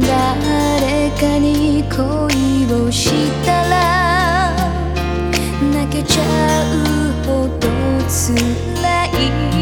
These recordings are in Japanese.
誰かに恋をしたら泣けちゃうほど辛い。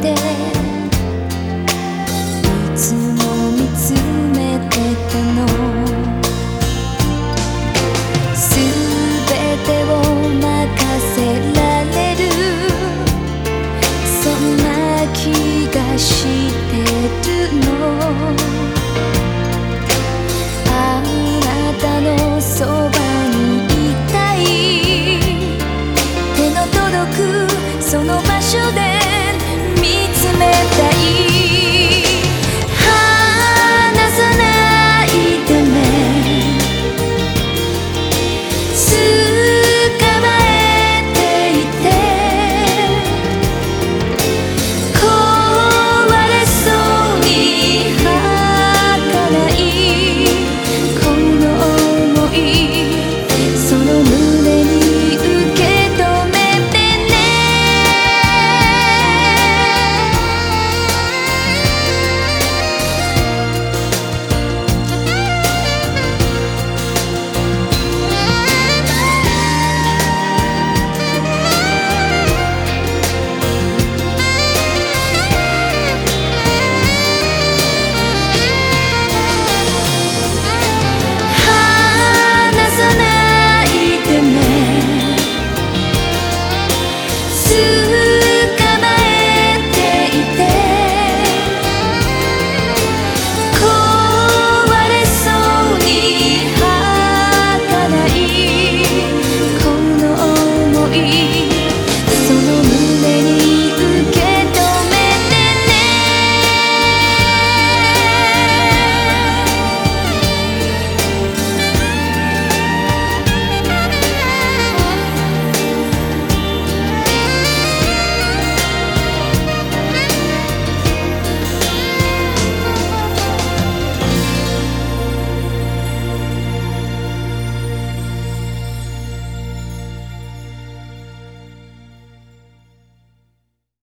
て。いつも見つめてたの。すべてを任せられる。そんな気がしてるの。あなたのそばにいたい。手の届くその場